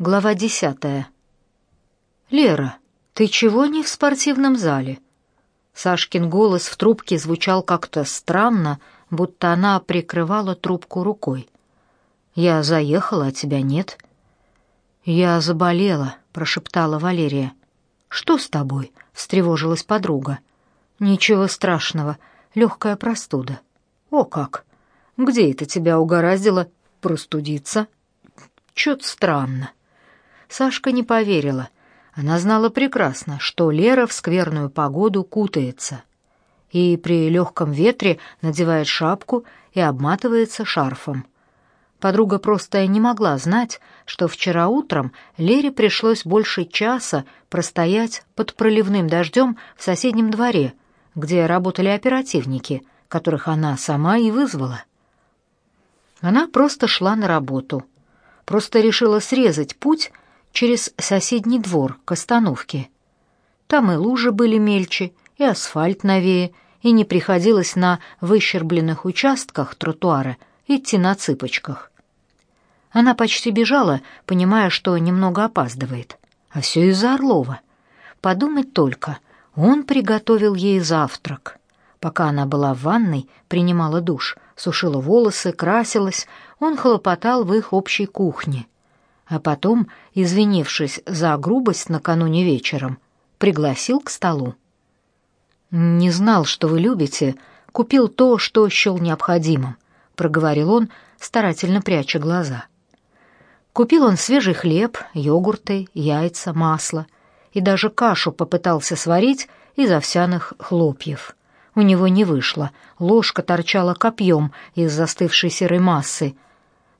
Глава десятая. «Лера, ты чего не в спортивном зале?» Сашкин голос в трубке звучал как-то странно, будто она прикрывала трубку рукой. «Я заехала, а тебя нет». «Я заболела», — прошептала Валерия. «Что с тобой?» — встревожилась подруга. «Ничего страшного, легкая простуда». «О как! Где это тебя угораздило простудиться?» «Чё-то странно». Сашка не поверила. Она знала прекрасно, что Лера в скверную погоду кутается и при легком ветре надевает шапку и обматывается шарфом. Подруга просто не могла знать, что вчера утром Лере пришлось больше часа простоять под проливным дождем в соседнем дворе, где работали оперативники, которых она сама и вызвала. Она просто шла на работу, просто решила срезать путь через соседний двор к остановке. Там и лужи были мельче, и асфальт новее, и не приходилось на выщербленных участках тротуара идти на цыпочках. Она почти бежала, понимая, что немного опаздывает. А все из-за Орлова. Подумать только, он приготовил ей завтрак. Пока она была в ванной, принимала душ, сушила волосы, красилась, он хлопотал в их общей кухне — а потом, извинившись за грубость накануне вечером, пригласил к столу. «Не знал, что вы любите, купил то, что счел необходимым», — проговорил он, старательно пряча глаза. Купил он свежий хлеб, йогурты, яйца, масло и даже кашу попытался сварить из овсяных хлопьев. У него не вышло, ложка торчала копьем из застывшей серой массы,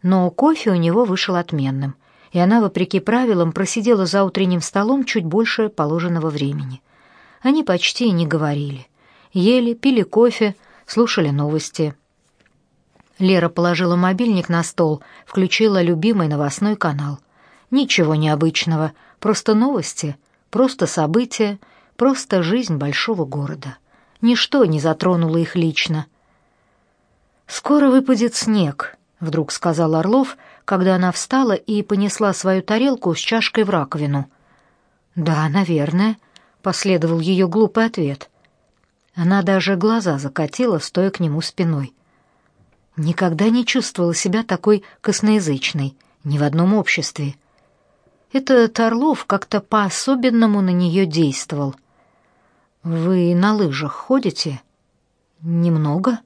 но кофе у него вышел отменным — и она, вопреки правилам, просидела за утренним столом чуть больше положенного времени. Они почти не говорили. Ели, пили кофе, слушали новости. Лера положила мобильник на стол, включила любимый новостной канал. Ничего необычного, просто новости, просто события, просто жизнь большого города. Ничто не затронуло их лично. «Скоро выпадет снег», — вдруг сказал Орлов, — когда она встала и понесла свою тарелку с чашкой в раковину. «Да, наверное», — последовал ее глупый ответ. Она даже глаза закатила, стоя к нему спиной. Никогда не чувствовала себя такой косноязычной, ни в одном обществе. Этот Орлов как-то по-особенному на нее действовал. «Вы на лыжах ходите?» «Немного?»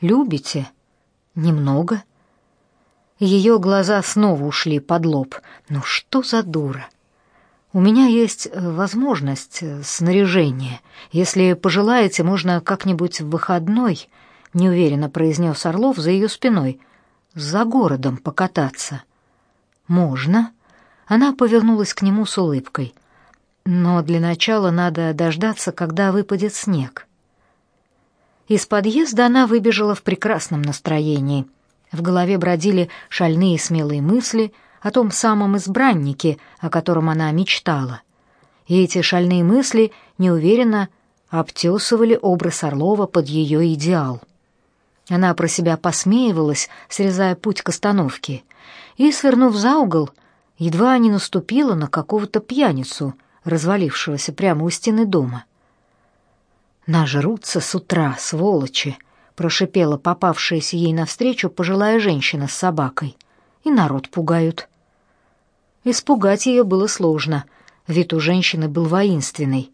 «Любите?» «Немного?» Ее глаза снова ушли под лоб. Ну что за дура? У меня есть э, возможность э, снаряжения. Если пожелаете, можно как-нибудь в выходной, неуверенно произнес Орлов за ее спиной, за городом покататься. Можно? Она повернулась к нему с улыбкой. Но для начала надо дождаться, когда выпадет снег. Из подъезда она выбежала в прекрасном настроении. В голове бродили шальные смелые мысли о том самом избраннике, о котором она мечтала. И эти шальные мысли неуверенно обтесывали образ Орлова под ее идеал. Она про себя посмеивалась, срезая путь к остановке, и, свернув за угол, едва не наступила на какого-то пьяницу, развалившегося прямо у стены дома. «Нажрутся с утра, сволочи!» Прошипела попавшаяся ей навстречу пожилая женщина с собакой. И народ пугают. Испугать ее было сложно. Вид у женщины был воинственный.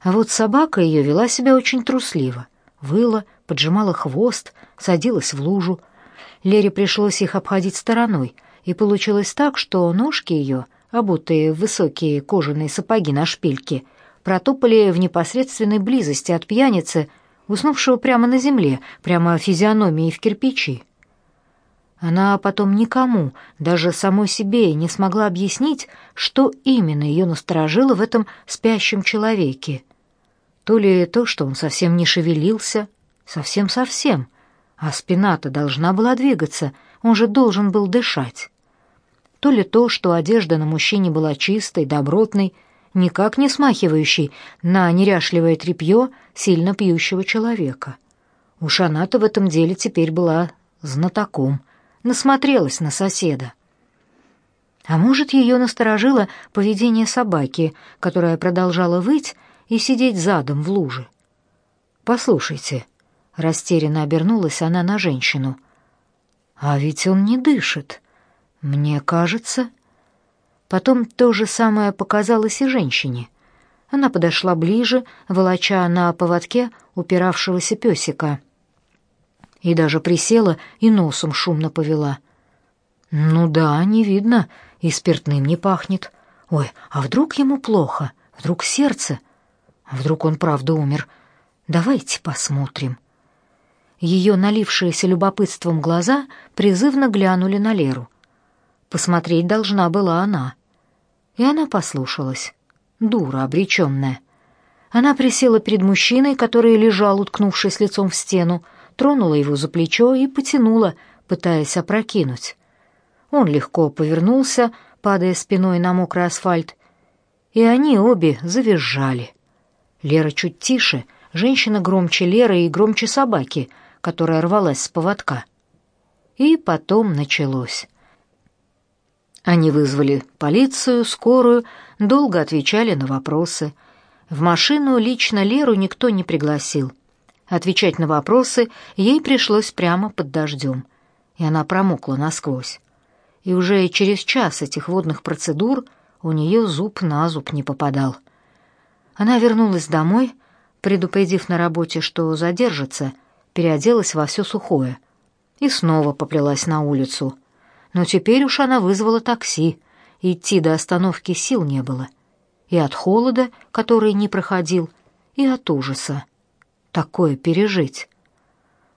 А вот собака ее вела себя очень трусливо. Выла, поджимала хвост, садилась в лужу. Лере пришлось их обходить стороной, и получилось так, что ножки ее, обутые в высокие кожаные сапоги на шпильке, протопали в непосредственной близости от пьяницы, уснувшего прямо на земле, прямо физиономией в кирпичи. Она потом никому, даже самой себе, не смогла объяснить, что именно ее насторожило в этом спящем человеке. То ли то, что он совсем не шевелился, совсем-совсем, а спина-то должна была двигаться, он же должен был дышать. То ли то, что одежда на мужчине была чистой, добротной, никак не смахивающей на неряшливое тряпье сильно пьющего человека. Уж она-то в этом деле теперь была знатоком, насмотрелась на соседа. А может, ее насторожило поведение собаки, которая продолжала выть и сидеть задом в луже. «Послушайте», — растерянно обернулась она на женщину, — «а ведь он не дышит. Мне кажется...» Потом то же самое показалось и женщине. Она подошла ближе, волоча на поводке упиравшегося песика. И даже присела и носом шумно повела. «Ну да, не видно, и спиртным не пахнет. Ой, а вдруг ему плохо? Вдруг сердце? Вдруг он правда умер? Давайте посмотрим». Ее налившиеся любопытством глаза призывно глянули на Леру. Посмотреть должна была она. И она послушалась. Дура обреченная. Она присела перед мужчиной, который лежал, уткнувшись лицом в стену, тронула его за плечо и потянула, пытаясь опрокинуть. Он легко повернулся, падая спиной на мокрый асфальт, и они обе завизжали. Лера чуть тише, женщина громче Леры и громче собаки, которая рвалась с поводка. И потом началось. Они вызвали полицию, скорую, долго отвечали на вопросы. В машину лично Леру никто не пригласил. Отвечать на вопросы ей пришлось прямо под дождем, и она промокла насквозь и уже через час этих водных процедур у нее зуб на зуб не попадал. Она вернулась домой, предупредив на работе, что задержится, переоделась во все сухое и снова поплелась на улицу. Но теперь уж она вызвала такси, идти до остановки сил не было. И от холода, который не проходил, и от ужаса. Такое пережить.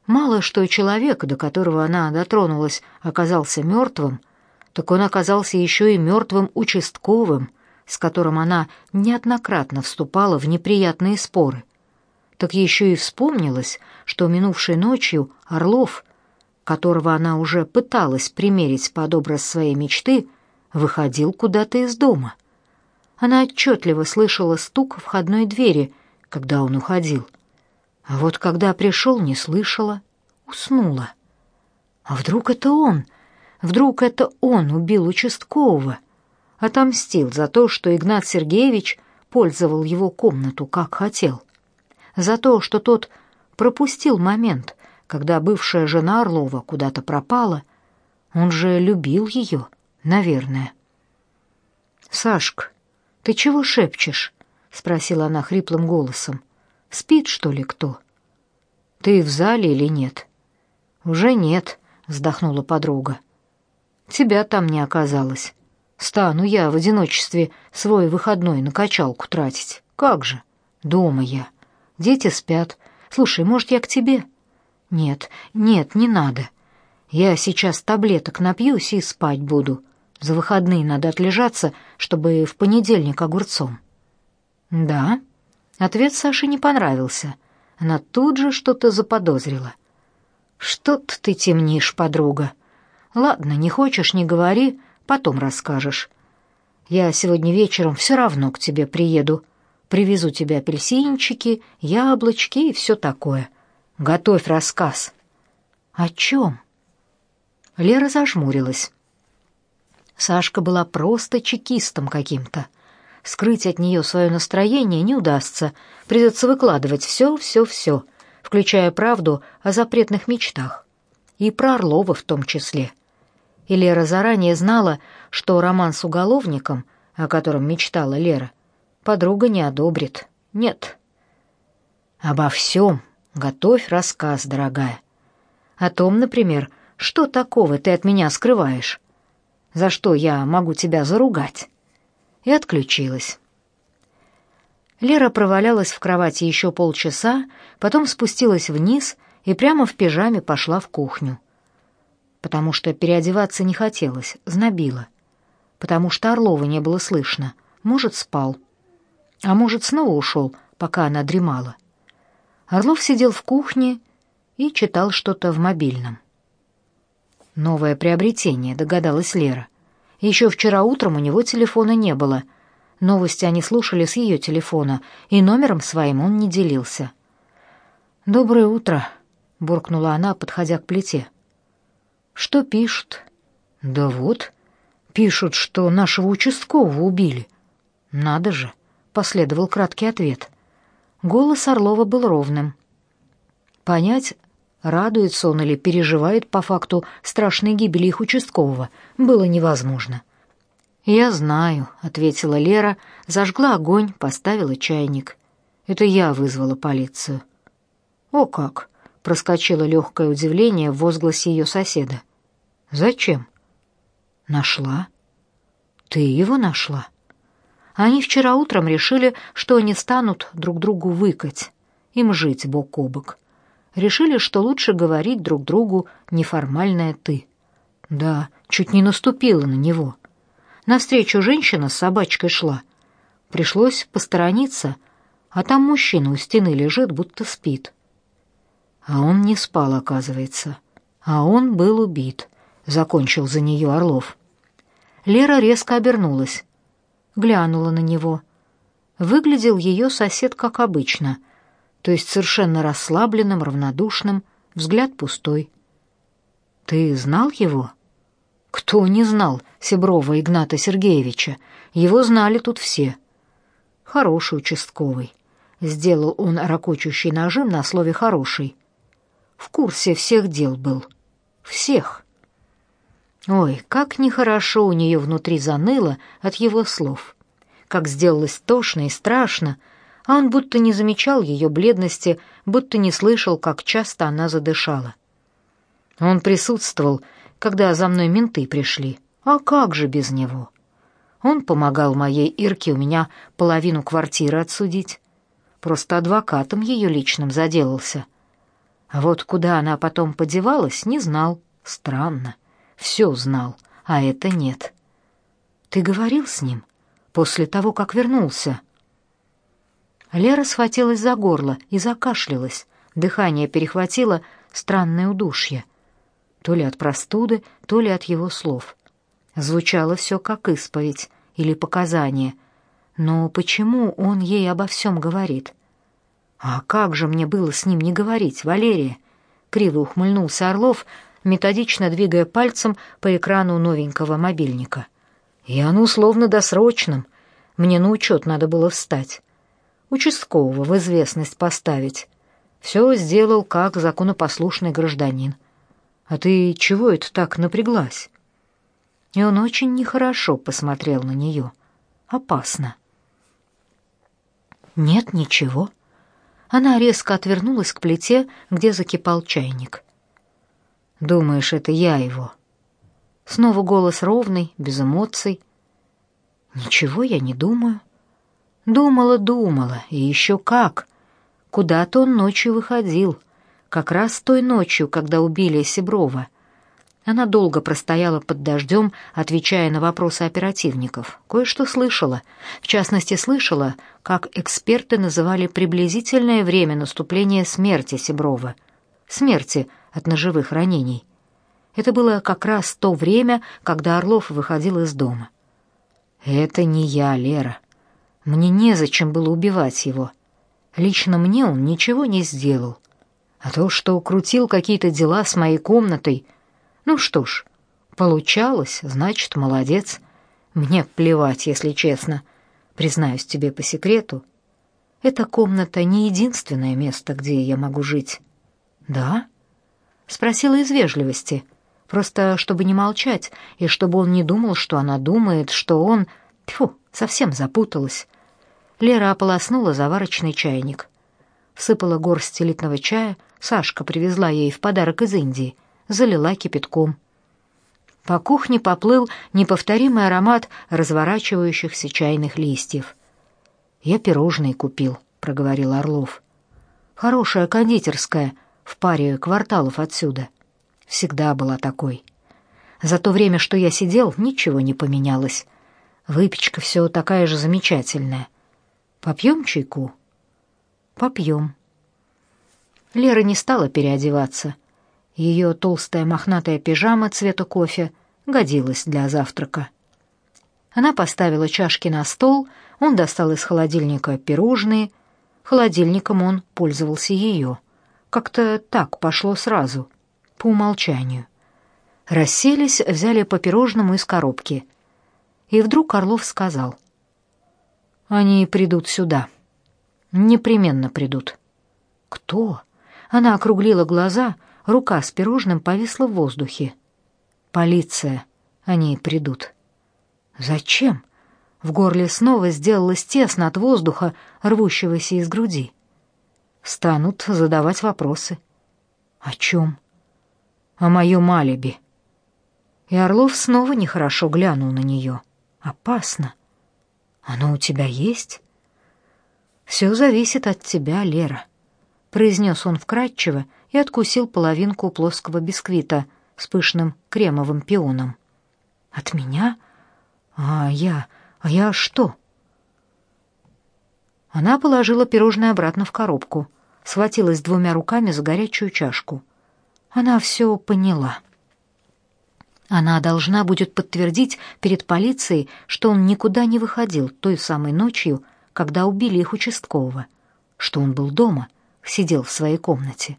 Мало что человек, до которого она дотронулась, оказался мертвым, так он оказался еще и мертвым участковым, с которым она неоднократно вступала в неприятные споры. Так еще и вспомнилось, что минувшей ночью Орлов, которого она уже пыталась примерить под образ своей мечты, выходил куда-то из дома. Она отчетливо слышала стук входной двери, когда он уходил. А вот когда пришел, не слышала, уснула. А вдруг это он — Вдруг это он убил участкового, отомстил за то, что Игнат Сергеевич пользовал его комнату как хотел, за то, что тот пропустил момент, когда бывшая жена Орлова куда-то пропала. Он же любил ее, наверное. «Сашка, ты чего шепчешь?» — спросила она хриплым голосом. «Спит, что ли, кто?» «Ты в зале или нет?» «Уже нет», — вздохнула подруга. Тебя там не оказалось. Стану я в одиночестве свой выходной на качалку тратить. Как же? Дома я. Дети спят. Слушай, может, я к тебе? Нет, нет, не надо. Я сейчас таблеток напьюсь и спать буду. За выходные надо отлежаться, чтобы в понедельник огурцом. Да? Ответ Саше не понравился. Она тут же что-то заподозрила. Что-то ты темнишь, подруга. Ладно, не хочешь, не говори, потом расскажешь. Я сегодня вечером все равно к тебе приеду. Привезу тебе апельсинчики, яблочки и все такое. Готовь рассказ. О чем? Лера зажмурилась. Сашка была просто чекистом каким-то. Скрыть от нее свое настроение не удастся. Придется выкладывать все, все, все, включая правду о запретных мечтах. И про Орлова в том числе и Лера заранее знала, что роман с уголовником, о котором мечтала Лера, подруга не одобрит. Нет. Обо всем готовь рассказ, дорогая. О том, например, что такого ты от меня скрываешь? За что я могу тебя заругать? И отключилась. Лера провалялась в кровати еще полчаса, потом спустилась вниз и прямо в пижаме пошла в кухню потому что переодеваться не хотелось, знобило, потому что Орлова не было слышно, может, спал, а может, снова ушел, пока она дремала. Орлов сидел в кухне и читал что-то в мобильном. Новое приобретение, догадалась Лера. Еще вчера утром у него телефона не было. Новости они слушали с ее телефона, и номером своим он не делился. «Доброе утро», — буркнула она, подходя к плите. Что пишут? Да вот, Пишут, что нашего участкового убили. Надо же, последовал краткий ответ. Голос Орлова был ровным. Понять, радуется он или переживает по факту страшной гибели их участкового, было невозможно. «Я знаю», — ответила Лера, зажгла огонь, поставила чайник. «Это я вызвала полицию». «О как!» — проскочило легкое удивление в возгласе ее соседа. «Зачем?» «Нашла». «Ты его нашла?» Они вчера утром решили, что они станут друг другу выкать, им жить бок о бок. Решили, что лучше говорить друг другу неформальное «ты». Да, чуть не наступила на него. Навстречу женщина с собачкой шла. Пришлось посторониться, а там мужчина у стены лежит, будто спит. А он не спал, оказывается. А он был убит, закончил за нее Орлов. Лера резко обернулась, глянула на него. Выглядел ее сосед как обычно, то есть совершенно расслабленным, равнодушным, взгляд пустой. Ты знал его? Кто не знал Себрова Игната Сергеевича? Его знали тут все. Хороший участковый. Сделал он ракочущий нажим на слове «хороший» в курсе всех дел был. Всех. Ой, как нехорошо у нее внутри заныло от его слов. Как сделалось тошно и страшно, а он будто не замечал ее бледности, будто не слышал, как часто она задышала. Он присутствовал, когда за мной менты пришли. А как же без него? Он помогал моей Ирке у меня половину квартиры отсудить. Просто адвокатом ее личным заделался — а вот куда она потом подевалась, не знал. Странно. Все знал, а это нет. Ты говорил с ним после того, как вернулся? Лера схватилась за горло и закашлялась. Дыхание перехватило странное удушье. То ли от простуды, то ли от его слов. Звучало все как исповедь или показание. Но почему он ей обо всем говорит? А как же мне было с ним не говорить, Валерия? Криво ухмыльнулся Орлов, методично двигая пальцем по экрану новенького мобильника. И оно словно досрочным. Мне на учет надо было встать. Участкового в известность поставить. Все сделал как законопослушный гражданин. А ты чего это так напряглась? И он очень нехорошо посмотрел на нее. Опасно. Нет ничего. Она резко отвернулась к плите, где закипал чайник. «Думаешь, это я его?» Снова голос ровный, без эмоций. «Ничего я не думаю». Думала, думала, и еще как. Куда-то он ночью выходил, как раз той ночью, когда убили Сиброва — она долго простояла под дождем, отвечая на вопросы оперативников. Кое-что слышала. В частности, слышала, как эксперты называли приблизительное время наступления смерти Сиброва. Смерти от ножевых ранений. Это было как раз то время, когда Орлов выходил из дома. «Это не я, Лера. Мне незачем было убивать его. Лично мне он ничего не сделал. А то, что крутил какие-то дела с моей комнатой — ну что ж, получалось, значит, молодец. Мне плевать, если честно. Признаюсь тебе по секрету, эта комната не единственное место, где я могу жить. Да? Спросила из вежливости, просто чтобы не молчать и чтобы он не думал, что она думает, что он... Тьфу, совсем запуталась. Лера ополоснула заварочный чайник. Всыпала горсть элитного чая, Сашка привезла ей в подарок из Индии — залила кипятком. По кухне поплыл неповторимый аромат разворачивающихся чайных листьев. «Я пирожные купил», — проговорил Орлов. «Хорошая кондитерская в паре кварталов отсюда. Всегда была такой. За то время, что я сидел, ничего не поменялось. Выпечка все такая же замечательная. Попьем чайку?» «Попьем». Лера не стала переодеваться — ее толстая мохнатая пижама цвета кофе годилась для завтрака. Она поставила чашки на стол, он достал из холодильника пирожные. Холодильником он пользовался ее. Как-то так пошло сразу, по умолчанию. Расселись, взяли по пирожному из коробки. И вдруг Орлов сказал. «Они придут сюда. Непременно придут». «Кто?» Она округлила глаза, рука с пирожным повисла в воздухе. «Полиция. Они придут». «Зачем?» В горле снова сделалось тесно от воздуха, рвущегося из груди. Станут задавать вопросы. «О чем?» «О моем алиби». И Орлов снова нехорошо глянул на нее. «Опасно. Оно у тебя есть?» «Все зависит от тебя, Лера», — произнес он вкратчиво и откусил половинку плоского бисквита с пышным кремовым пионом. «От меня? А я... А я что?» Она положила пирожное обратно в коробку, схватилась двумя руками за горячую чашку. Она все поняла. Она должна будет подтвердить перед полицией, что он никуда не выходил той самой ночью, когда убили их участкового, что он был дома, сидел в своей комнате.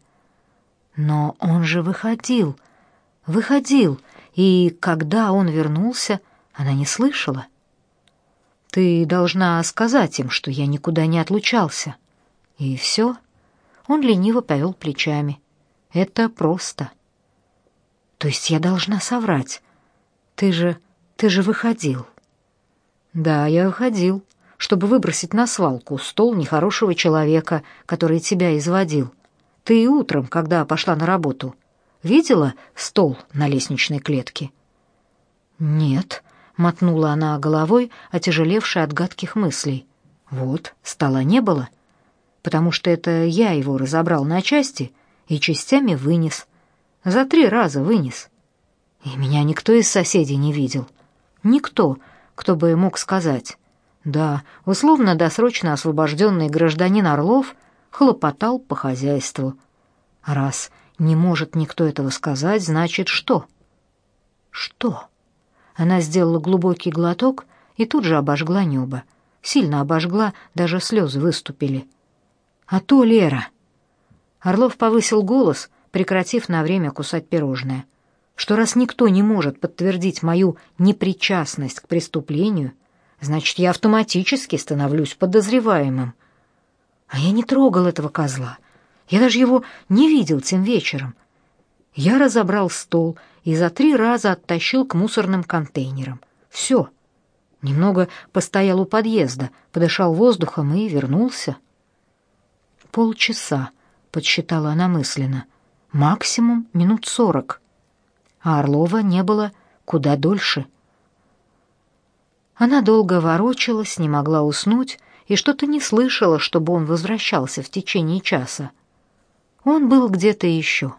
Но он же выходил, выходил, и когда он вернулся, она не слышала. Ты должна сказать им, что я никуда не отлучался. И все. Он лениво повел плечами. Это просто. То есть я должна соврать. Ты же... ты же выходил. Да, я выходил, чтобы выбросить на свалку стол нехорошего человека, который тебя изводил. Ты и утром, когда пошла на работу, видела стол на лестничной клетке? Нет, мотнула она головой, отяжелевшая от гадких мыслей. Вот, стола не было, потому что это я его разобрал на части и частями вынес. За три раза вынес. И меня никто из соседей не видел. Никто, кто бы мог сказать. Да, условно-досрочно освобожденный гражданин Орлов хлопотал по хозяйству. Раз не может никто этого сказать, значит, что? Что? Она сделала глубокий глоток и тут же обожгла небо. Сильно обожгла, даже слезы выступили. А то Лера. Орлов повысил голос, прекратив на время кусать пирожное, что раз никто не может подтвердить мою непричастность к преступлению, значит, я автоматически становлюсь подозреваемым. А я не трогал этого козла. Я даже его не видел тем вечером. Я разобрал стол и за три раза оттащил к мусорным контейнерам. Все. Немного постоял у подъезда, подышал воздухом и вернулся. Полчаса, подсчитала она мысленно максимум минут сорок, а Орлова не было куда дольше. Она долго ворочалась, не могла уснуть и что-то не слышала, чтобы он возвращался в течение часа. Он был где-то еще.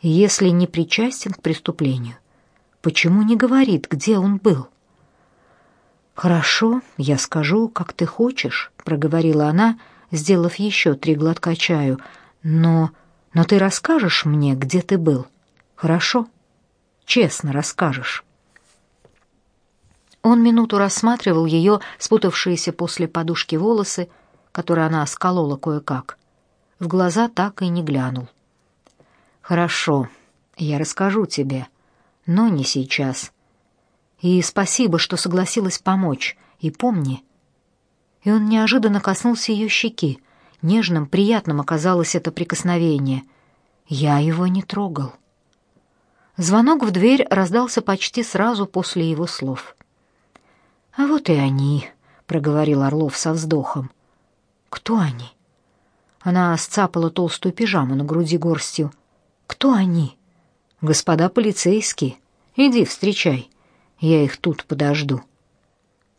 Если не причастен к преступлению, почему не говорит, где он был? «Хорошо, я скажу, как ты хочешь», — проговорила она, сделав еще три глотка чаю, «но но ты расскажешь мне, где ты был? Хорошо? Честно расскажешь. Он минуту рассматривал ее спутавшиеся после подушки волосы, которые она сколола кое-как. В глаза так и не глянул. Хорошо, я расскажу тебе, но не сейчас. И спасибо, что согласилась помочь. И помни. И он неожиданно коснулся ее щеки, Нежным, приятным оказалось это прикосновение. Я его не трогал. Звонок в дверь раздался почти сразу после его слов. «А вот и они», — проговорил Орлов со вздохом. «Кто они?» Она сцапала толстую пижаму на груди горстью. «Кто они?» «Господа полицейские. Иди, встречай. Я их тут подожду».